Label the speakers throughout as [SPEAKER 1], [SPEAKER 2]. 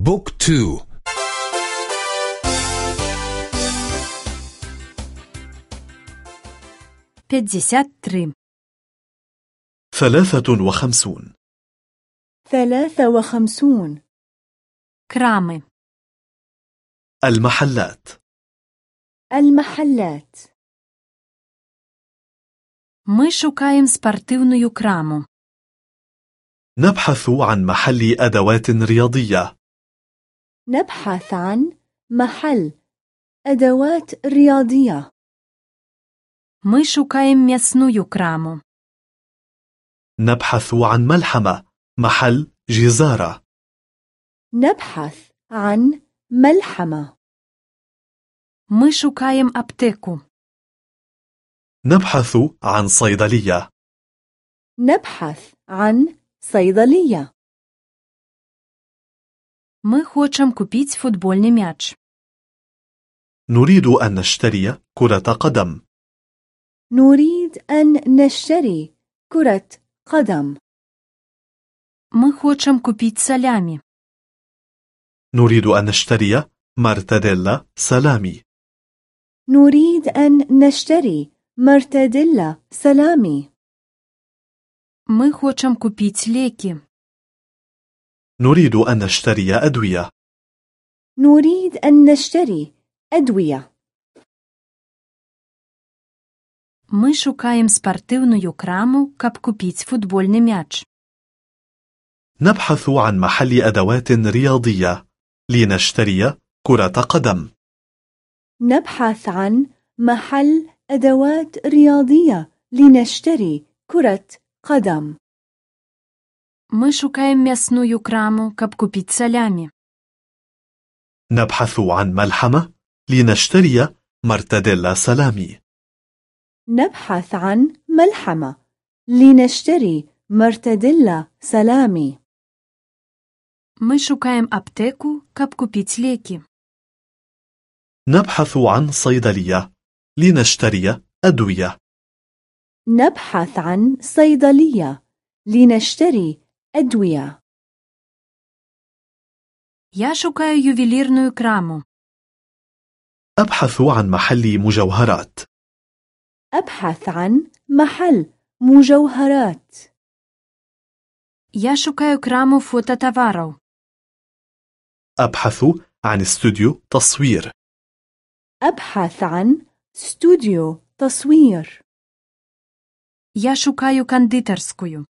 [SPEAKER 1] بوك تو
[SPEAKER 2] пятьдесят три
[SPEAKER 3] ثلاثة وخمسون
[SPEAKER 4] ثلاثة وخمسون
[SPEAKER 2] крамы
[SPEAKER 3] المحلات
[SPEAKER 4] المحلات
[SPEAKER 2] мы шукаем спартыўную краму
[SPEAKER 3] نبحث عن محل أدوات رياضية
[SPEAKER 4] نبحث عن محل أدوات رياضية
[SPEAKER 2] мы шукаем мясную краму
[SPEAKER 3] نبحث عن ملحمة محل جزارة
[SPEAKER 4] نبحث عن ملحمة
[SPEAKER 2] мы шукаем аптэку
[SPEAKER 3] نبحث عن صيدلية
[SPEAKER 4] نبحث عن صيدلية
[SPEAKER 2] мы хочам купіць футбольны мяч
[SPEAKER 3] نريد أن نشتري كرة قدم
[SPEAKER 4] نريد أن نشتري كرة قدم
[SPEAKER 2] мы хочам купіць салямі
[SPEAKER 3] نريد أن نشتري مرتديلا سلامي
[SPEAKER 4] نريد أن نشتري مرتديلا سلامي
[SPEAKER 2] мы хочам купіць лекі
[SPEAKER 3] نريد أن نشتري أدوية
[SPEAKER 4] نريد أن نشتري أدوية
[SPEAKER 2] мы шукаем спартыўную краму каб купіць футбольны мяч
[SPEAKER 3] نبحث عن محل أدوات رياضية لنشتري كرة قدم
[SPEAKER 4] نبحث عن محل أدوات رياضية لنشتري كرة قدم
[SPEAKER 2] мы шукаем мясную краму каб купіць салямі
[SPEAKER 3] نبحث عن ملحمة لنشتري مرتديلا سلامي
[SPEAKER 4] نبحث عن ملحمة لنشتري مرتديلا سلامي
[SPEAKER 2] мы шукаем аптэку каб купіць лекі
[SPEAKER 3] نبحث عن صيدلية لنشتري أدوية
[SPEAKER 4] نبحث عن صيدلية لنشتري أدوية
[SPEAKER 2] я шукаю ювелірную краму
[SPEAKER 3] أبحث عن محل مجوهرات
[SPEAKER 4] أبحث عن محل مجوهرات
[SPEAKER 2] я шукаю краму фотатавараў
[SPEAKER 3] أبحث عن استوديو تصوير
[SPEAKER 4] أبحث عن استوديو تصوير
[SPEAKER 2] я шукаю кандытарскую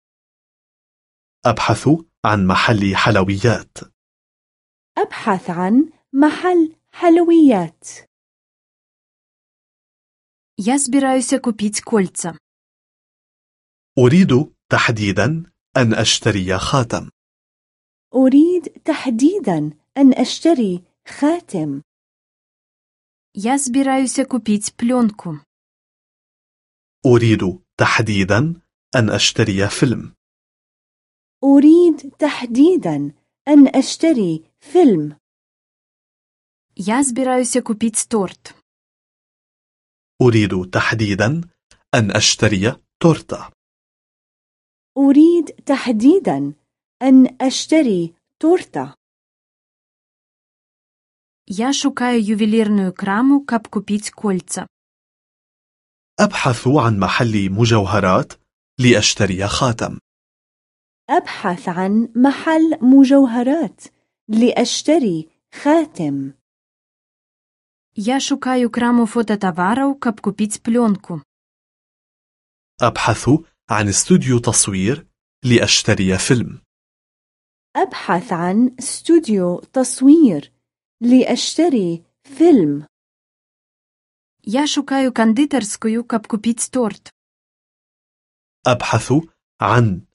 [SPEAKER 3] أبحث عن محل حلويات
[SPEAKER 4] أبحث عن محل حلويات
[SPEAKER 2] я збіраюся купіць кольца
[SPEAKER 3] أريد تحديدا أن أشتري خاتم
[SPEAKER 4] أريد تحديدا أن أشتري خاتم
[SPEAKER 2] я збіраюся купіць плёнку
[SPEAKER 3] أريد تحديدا أن أشتري فيلم
[SPEAKER 4] أريد تحديدا أن أشتري فيلم
[SPEAKER 2] я збіраюся купіць торт
[SPEAKER 3] أريد تحديدا أن أشتري تورتة
[SPEAKER 4] أريد تحديدا أن أشتري تورتة
[SPEAKER 2] я шукаю ювелірную краму каб купіць кольца
[SPEAKER 3] أبحث عن محل مجوهرات لأشتري خاتم
[SPEAKER 4] أبحث عن محل مجوهرات لأشتري خاتم
[SPEAKER 2] я шукаю краму фотатавараў каб купіць плёнку
[SPEAKER 3] أبحث عن استوديو تصوير لأشتري فيلم
[SPEAKER 4] أبحث عن استوديو تصوير لأشتري فيلم
[SPEAKER 2] я шукаю кандытарскую каб купіць торт
[SPEAKER 3] أبحث عن